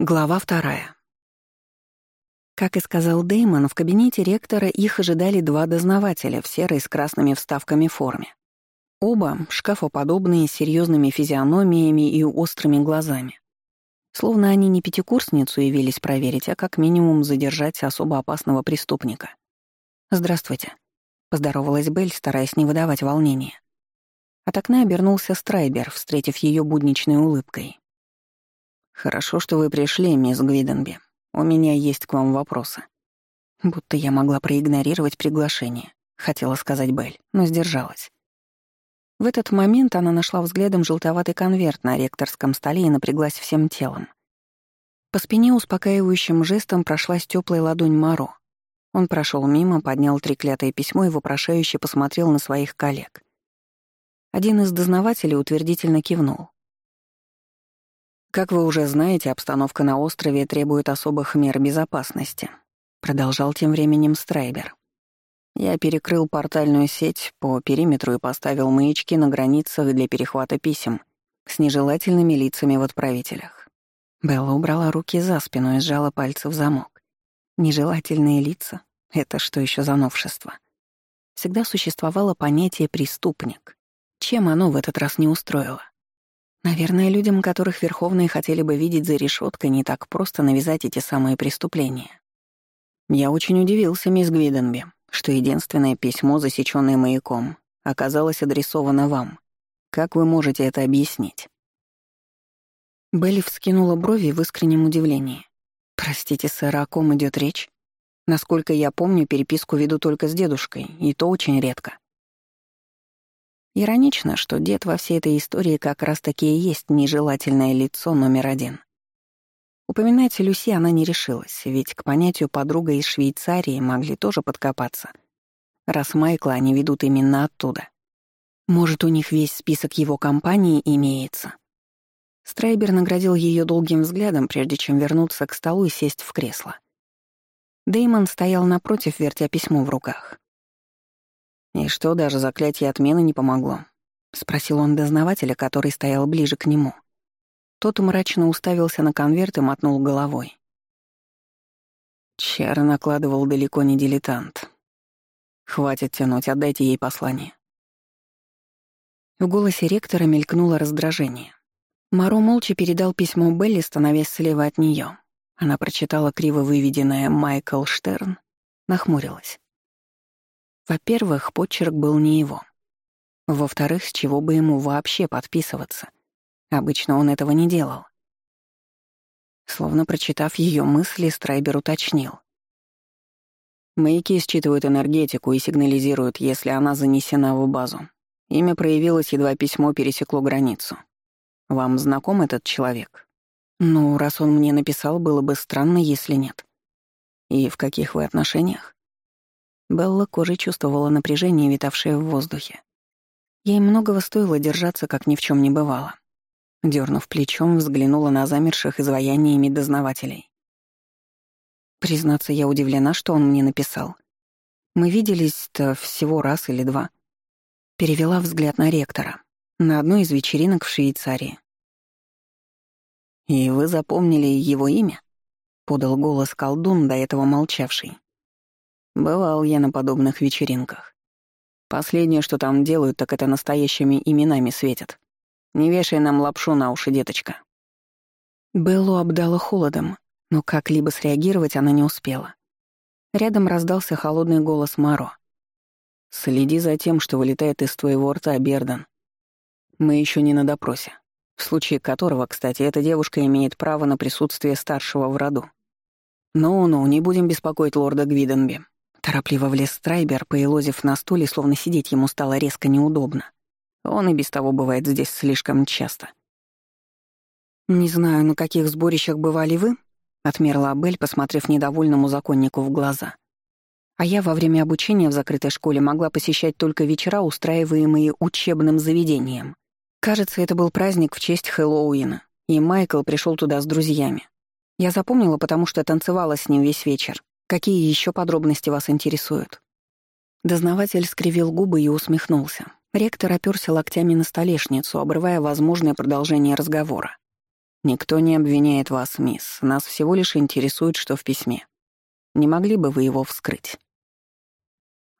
Глава вторая. Как и сказал Деймон, в кабинете ректора их ожидали два дознавателя в серой с красными вставками форме. Оба — шкафоподобные, с серьезными физиономиями и острыми глазами. Словно они не пятикурсницу явились проверить, а как минимум задержать особо опасного преступника. «Здравствуйте», — поздоровалась Белль, стараясь не выдавать волнения. От окна обернулся Страйбер, встретив ее будничной улыбкой. «Хорошо, что вы пришли, мисс Гвиденби. У меня есть к вам вопросы». Будто я могла проигнорировать приглашение, хотела сказать Белль, но сдержалась. В этот момент она нашла взглядом желтоватый конверт на ректорском столе и напряглась всем телом. По спине успокаивающим жестом прошлась теплая ладонь Маро. Он прошел мимо, поднял треклятое письмо и вопрошающе посмотрел на своих коллег. Один из дознавателей утвердительно кивнул. «Как вы уже знаете, обстановка на острове требует особых мер безопасности», продолжал тем временем Страйбер. «Я перекрыл портальную сеть по периметру и поставил маячки на границах для перехвата писем с нежелательными лицами в отправителях». Белла убрала руки за спину и сжала пальцы в замок. Нежелательные лица — это что еще за новшество? Всегда существовало понятие «преступник». Чем оно в этот раз не устроило? Наверное, людям, которых Верховные хотели бы видеть за решеткой, не так просто навязать эти самые преступления. Я очень удивился, мисс Гвиденби, что единственное письмо, засечённое маяком, оказалось адресовано вам. Как вы можете это объяснить?» Белли вскинула брови в искреннем удивлении. «Простите, сэр, о ком идет речь? Насколько я помню, переписку веду только с дедушкой, и то очень редко». Иронично, что дед во всей этой истории как раз-таки и есть нежелательное лицо номер один. Упоминать Люси она не решилась, ведь к понятию «подруга из Швейцарии» могли тоже подкопаться, раз Майкла они ведут именно оттуда. Может, у них весь список его компании имеется. Страйбер наградил ее долгим взглядом, прежде чем вернуться к столу и сесть в кресло. Деймон стоял напротив, вертя письмо в руках. «И что, даже заклятие отмены не помогло?» — спросил он дознавателя, который стоял ближе к нему. Тот мрачно уставился на конверт и мотнул головой. Чар накладывал далеко не дилетант. «Хватит тянуть, отдайте ей послание». В голосе ректора мелькнуло раздражение. Маро молча передал письмо Белли, становясь слева от нее. Она прочитала криво выведенное «Майкл Штерн», нахмурилась. Во-первых, почерк был не его. Во-вторых, с чего бы ему вообще подписываться? Обычно он этого не делал. Словно прочитав ее мысли, Страйбер уточнил. Маяки считывают энергетику и сигнализируют, если она занесена в базу. Имя проявилось, едва письмо пересекло границу. Вам знаком этот человек? Ну, раз он мне написал, было бы странно, если нет. И в каких вы отношениях? Белла кожей чувствовала напряжение, витавшее в воздухе. Ей многого стоило держаться, как ни в чем не бывало. Дернув плечом, взглянула на замерших изваяниями дознавателей. Признаться, я удивлена, что он мне написал. Мы виделись-то всего раз или два. Перевела взгляд на ректора. На одной из вечеринок в Швейцарии. «И вы запомнили его имя?» — подал голос колдун, до этого молчавший. Бывал я на подобных вечеринках. Последнее, что там делают, так это настоящими именами светят. Не вешай нам лапшу на уши, деточка». Беллу обдала холодом, но как-либо среагировать она не успела. Рядом раздался холодный голос Маро. «Следи за тем, что вылетает из твоего рта, Берден. Мы еще не на допросе, в случае которого, кстати, эта девушка имеет право на присутствие старшего в роду. Ну-ну, не будем беспокоить лорда Гвиденби. Торопливо влез Страйбер, поелозив на стуле, словно сидеть ему стало резко неудобно. Он и без того бывает здесь слишком часто. «Не знаю, на каких сборищах бывали вы?» — отмерла Абель, посмотрев недовольному законнику в глаза. «А я во время обучения в закрытой школе могла посещать только вечера, устраиваемые учебным заведением. Кажется, это был праздник в честь Хэллоуина, и Майкл пришел туда с друзьями. Я запомнила, потому что танцевала с ним весь вечер. Какие еще подробности вас интересуют?» Дознаватель скривил губы и усмехнулся. Ректор оперся локтями на столешницу, обрывая возможное продолжение разговора. «Никто не обвиняет вас, мисс. Нас всего лишь интересует, что в письме. Не могли бы вы его вскрыть?»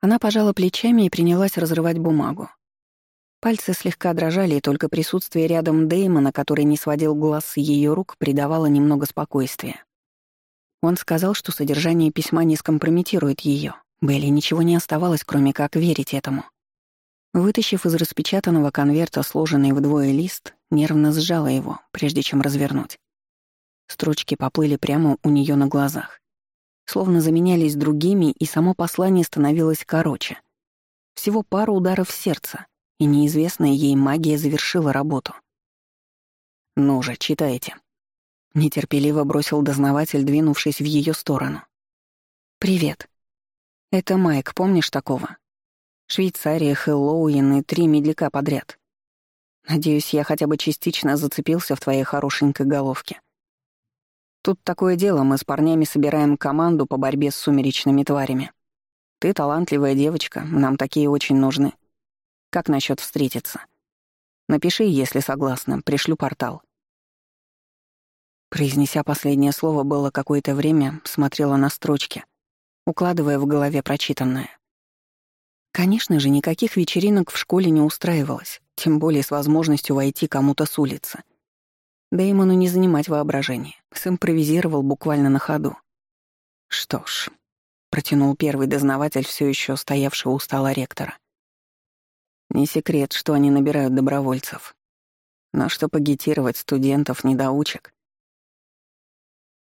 Она пожала плечами и принялась разрывать бумагу. Пальцы слегка дрожали, и только присутствие рядом Дэймона, который не сводил глаз с ее рук, придавало немного спокойствия. Он сказал, что содержание письма не скомпрометирует ее. Белли ничего не оставалось, кроме как верить этому. Вытащив из распечатанного конверта сложенный вдвое лист, нервно сжала его, прежде чем развернуть. Строчки поплыли прямо у нее на глазах. Словно заменялись другими, и само послание становилось короче. Всего пару ударов сердца, и неизвестная ей магия завершила работу. «Ну же, читайте». Нетерпеливо бросил дознаватель, двинувшись в ее сторону. «Привет. Это Майк, помнишь такого? Швейцария, Хэллоуин и три медляка подряд. Надеюсь, я хотя бы частично зацепился в твоей хорошенькой головке. Тут такое дело, мы с парнями собираем команду по борьбе с сумеречными тварями. Ты талантливая девочка, нам такие очень нужны. Как насчет встретиться? Напиши, если согласна, пришлю портал. Произнеся последнее слово, было какое-то время смотрела на строчки, укладывая в голове прочитанное. Конечно же, никаких вечеринок в школе не устраивалось, тем более с возможностью войти кому-то с улицы. Дэймону не занимать воображение, симпровизировал буквально на ходу. Что ж, протянул первый дознаватель, все еще стоявший у стола ректора. Не секрет, что они набирают добровольцев. Но что агитировать студентов-недоучек?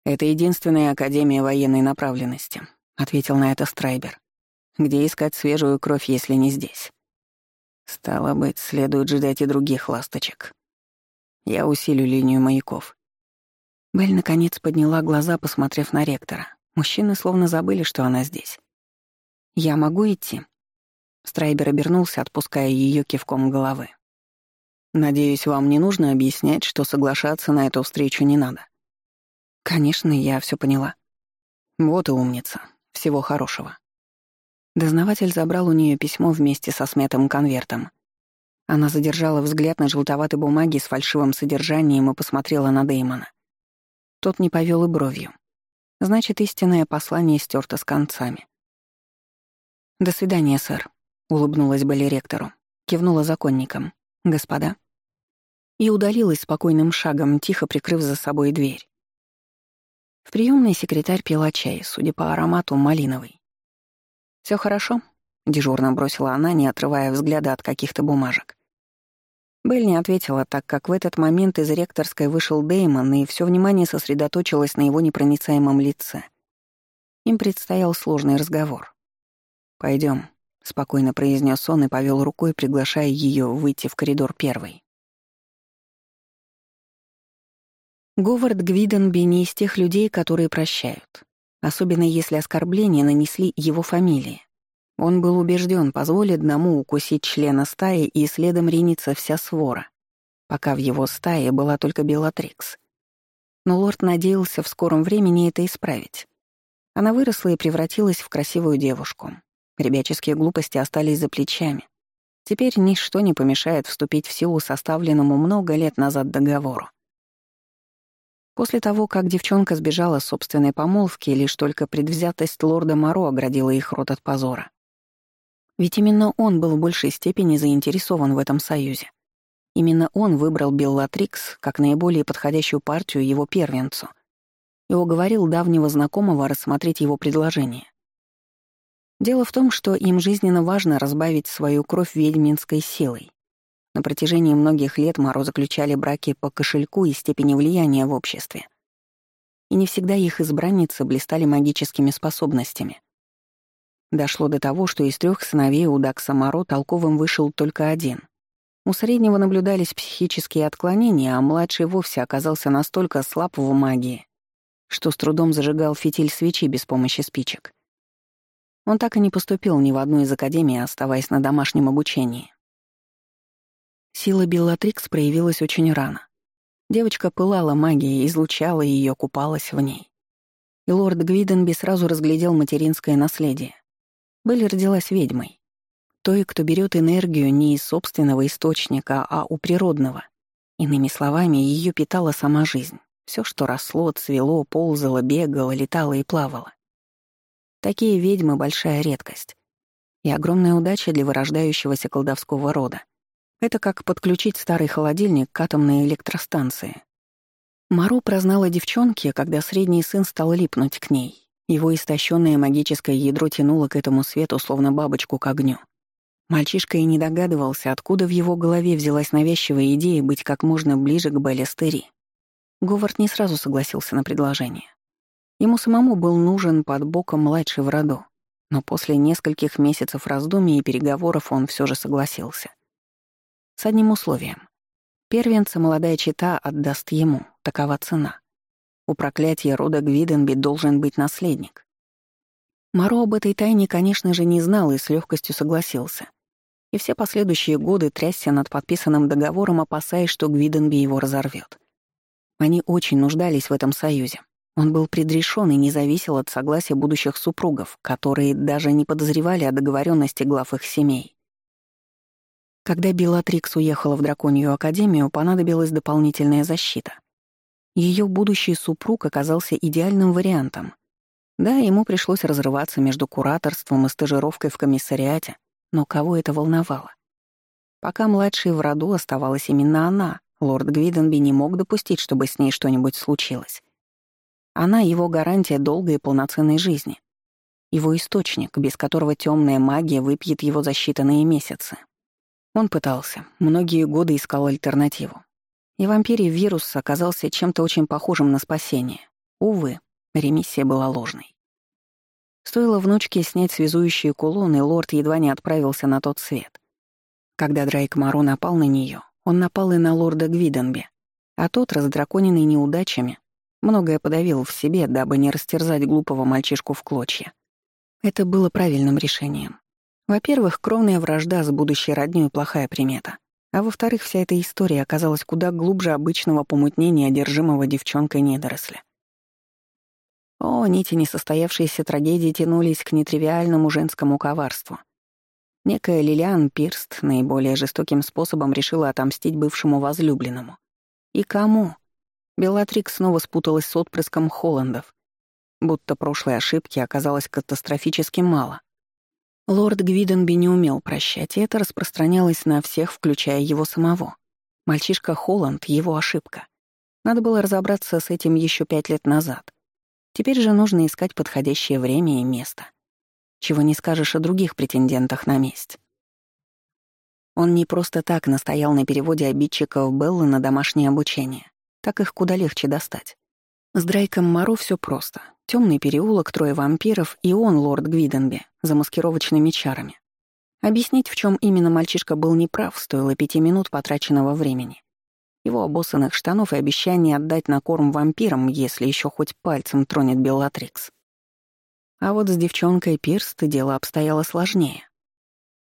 «Это единственная академия военной направленности», — ответил на это Страйбер. «Где искать свежую кровь, если не здесь?» «Стало быть, следует ждать и других ласточек. Я усилю линию маяков». Белль наконец подняла глаза, посмотрев на ректора. Мужчины словно забыли, что она здесь. «Я могу идти?» Страйбер обернулся, отпуская ее кивком головы. «Надеюсь, вам не нужно объяснять, что соглашаться на эту встречу не надо». «Конечно, я все поняла». «Вот и умница. Всего хорошего». Дознаватель забрал у нее письмо вместе со смятым конвертом. Она задержала взгляд на желтоватой бумаге с фальшивым содержанием и посмотрела на Дэймона. Тот не повел и бровью. Значит, истинное послание стерто с концами. «До свидания, сэр», — улыбнулась Белли ректору. Кивнула законникам. «Господа». И удалилась спокойным шагом, тихо прикрыв за собой дверь. В приемной секретарь пила чай, судя по аромату, малиновый. Все хорошо?» — дежурно бросила она, не отрывая взгляда от каких-то бумажек. Белль не ответила, так как в этот момент из ректорской вышел Деймон, и все внимание сосредоточилось на его непроницаемом лице. Им предстоял сложный разговор. Пойдем, — спокойно произнес он и повел рукой, приглашая ее выйти в коридор первой. Говард Гвиденби не из тех людей, которые прощают, особенно если оскорбления нанесли его фамилии. Он был убежден, позволит одному укусить члена стаи и следом ринется вся свора, пока в его стае была только Белатрикс. Но лорд надеялся в скором времени это исправить. Она выросла и превратилась в красивую девушку, Ребяческие глупости остались за плечами. Теперь ничто не помешает вступить в силу составленному много лет назад договору. После того, как девчонка сбежала с собственной помолвки, лишь только предвзятость лорда Моро оградила их рот от позора. Ведь именно он был в большей степени заинтересован в этом союзе. Именно он выбрал Беллатрикс как наиболее подходящую партию его первенцу и уговорил давнего знакомого рассмотреть его предложение. Дело в том, что им жизненно важно разбавить свою кровь ведьминской силой. На протяжении многих лет Моро заключали браки по кошельку и степени влияния в обществе. И не всегда их избранницы блистали магическими способностями. Дошло до того, что из трех сыновей у Дакса Моро толковым вышел только один. У среднего наблюдались психические отклонения, а младший вовсе оказался настолько слаб в магии, что с трудом зажигал фитиль свечи без помощи спичек. Он так и не поступил ни в одну из академий, оставаясь на домашнем обучении. Сила Беллатрикс проявилась очень рано. Девочка пылала магией, излучала ее, купалась в ней. И лорд Гвиденби сразу разглядел материнское наследие. Белли родилась ведьмой. Той, кто берет энергию не из собственного источника, а у природного. Иными словами, ее питала сама жизнь. Все, что росло, цвело, ползало, бегало, летало и плавало. Такие ведьмы — большая редкость. И огромная удача для вырождающегося колдовского рода. Это как подключить старый холодильник к атомной электростанции. Мару прознала девчонки, когда средний сын стал липнуть к ней. Его истощенное магическое ядро тянуло к этому свету, словно бабочку к огню. Мальчишка и не догадывался, откуда в его голове взялась навязчивая идея быть как можно ближе к Беллестери. Говард не сразу согласился на предложение. Ему самому был нужен под боком младший в роду, но после нескольких месяцев раздумий и переговоров он все же согласился. С одним условием. Первенца молодая чита отдаст ему, такова цена. У проклятия рода Гвиденби должен быть наследник. Маро об этой тайне, конечно же, не знал и с легкостью согласился. И все последующие годы трясся над подписанным договором, опасаясь, что Гвиденби его разорвет. Они очень нуждались в этом союзе. Он был предрешен и не зависел от согласия будущих супругов, которые даже не подозревали о договоренности глав их семей. Когда Белатрикс уехала в Драконью Академию, понадобилась дополнительная защита. Ее будущий супруг оказался идеальным вариантом. Да, ему пришлось разрываться между кураторством и стажировкой в комиссариате, но кого это волновало? Пока младшей в роду оставалась именно она, Лорд Гвиденби не мог допустить, чтобы с ней что-нибудь случилось. Она — его гарантия долгой и полноценной жизни. Его источник, без которого темная магия выпьет его за считанные месяцы. Он пытался, многие годы искал альтернативу. И вампирий вирус оказался чем-то очень похожим на спасение. Увы, ремиссия была ложной. Стоило внучке снять связующие кулоны, лорд едва не отправился на тот свет. Когда Драйк Маро напал на нее, он напал и на лорда Гвиденби, а тот, раздраконенный неудачами, многое подавил в себе, дабы не растерзать глупого мальчишку в клочья. Это было правильным решением. Во-первых, кровная вражда с будущей роднёй — плохая примета. А во-вторых, вся эта история оказалась куда глубже обычного помутнения одержимого девчонкой недоросля. О, нити несостоявшейся трагедии тянулись к нетривиальному женскому коварству — Некая Лилиан Пирст наиболее жестоким способом решила отомстить бывшему возлюбленному. И кому? Белатрикс снова спуталась с отпрыском Холландов, будто прошлой ошибки оказалось катастрофически мало. Лорд Гвиденби не умел прощать, и это распространялось на всех, включая его самого. Мальчишка Холланд — его ошибка. Надо было разобраться с этим еще пять лет назад. Теперь же нужно искать подходящее время и место чего не скажешь о других претендентах на месть. Он не просто так настоял на переводе обидчиков Беллы на домашнее обучение. Так их куда легче достать. С Драйком Моро все просто. Темный переулок, трое вампиров и он, лорд Гвиденби, за маскировочными чарами. Объяснить, в чем именно мальчишка был неправ, стоило пяти минут потраченного времени. Его обоссанных штанов и обещание отдать на корм вампирам, если еще хоть пальцем тронет Беллатрикс. А вот с девчонкой Пирст дело обстояло сложнее.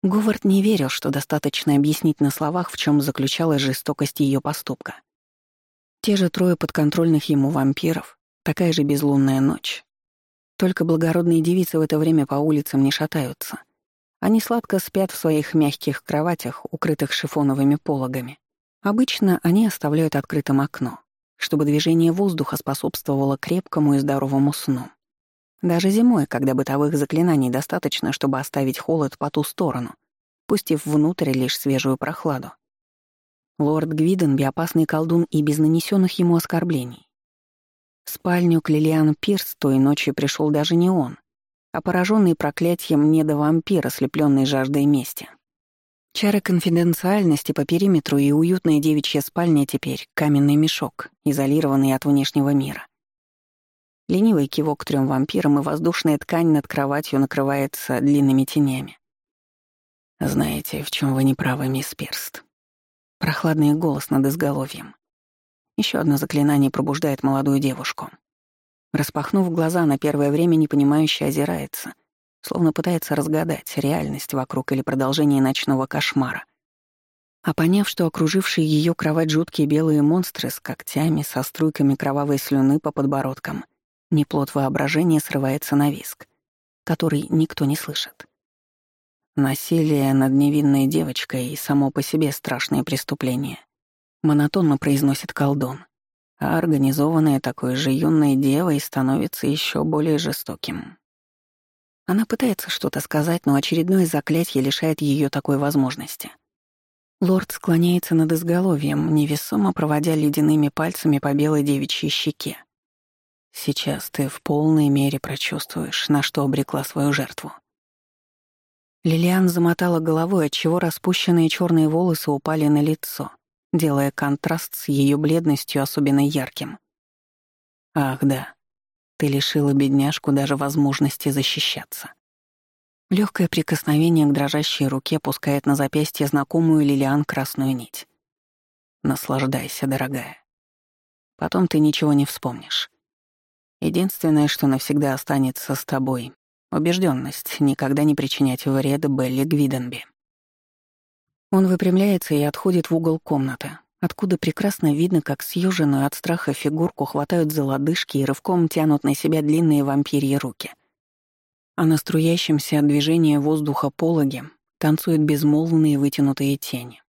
Говард не верил, что достаточно объяснить на словах, в чем заключалась жестокость ее поступка. Те же трое подконтрольных ему вампиров, такая же безлунная ночь. Только благородные девицы в это время по улицам не шатаются. Они сладко спят в своих мягких кроватях, укрытых шифоновыми пологами. Обычно они оставляют открытым окно, чтобы движение воздуха способствовало крепкому и здоровому сну. Даже зимой, когда бытовых заклинаний достаточно, чтобы оставить холод по ту сторону, пустив внутрь лишь свежую прохладу. Лорд Гвиденби — опасный колдун и без нанесенных ему оскорблений. В спальню к Лилиан Пирс той ночью пришел даже не он, а пораженный проклятием недовампир, ослепленный жаждой мести. Чары конфиденциальности по периметру и уютная девичья спальня теперь — каменный мешок, изолированный от внешнего мира. Ленивый кивок трем вампирам, и воздушная ткань над кроватью накрывается длинными тенями. «Знаете, в чем вы не правы, мисс Перст?» Прохладный голос над изголовьем. Еще одно заклинание пробуждает молодую девушку. Распахнув глаза, на первое время непонимающе озирается, словно пытается разгадать реальность вокруг или продолжение ночного кошмара. А поняв, что окружившие ее кровать жуткие белые монстры с когтями, со струйками кровавой слюны по подбородкам, Неплод воображения срывается на виск, который никто не слышит. Насилие над невинной девочкой и само по себе страшное преступление. Монотонно произносит колдун. А организованная такой же юной девой становится еще более жестоким. Она пытается что-то сказать, но очередное заклятие лишает ее такой возможности. Лорд склоняется над изголовьем, невесомо проводя ледяными пальцами по белой девичьей щеке. Сейчас ты в полной мере прочувствуешь, на что обрекла свою жертву. Лилиан замотала головой, отчего распущенные черные волосы упали на лицо, делая контраст с ее бледностью особенно ярким. Ах да, ты лишила бедняжку даже возможности защищаться. Легкое прикосновение к дрожащей руке пускает на запястье знакомую Лилиан красную нить. Наслаждайся, дорогая. Потом ты ничего не вспомнишь. Единственное, что навсегда останется с тобой — убежденность никогда не причинять вреда Белли Гвиденби. Он выпрямляется и отходит в угол комнаты, откуда прекрасно видно, как съёженную от страха фигурку хватают за лодыжки и рывком тянут на себя длинные вампирьи руки. А на струящемся от движения воздуха пологе танцуют безмолвные вытянутые тени.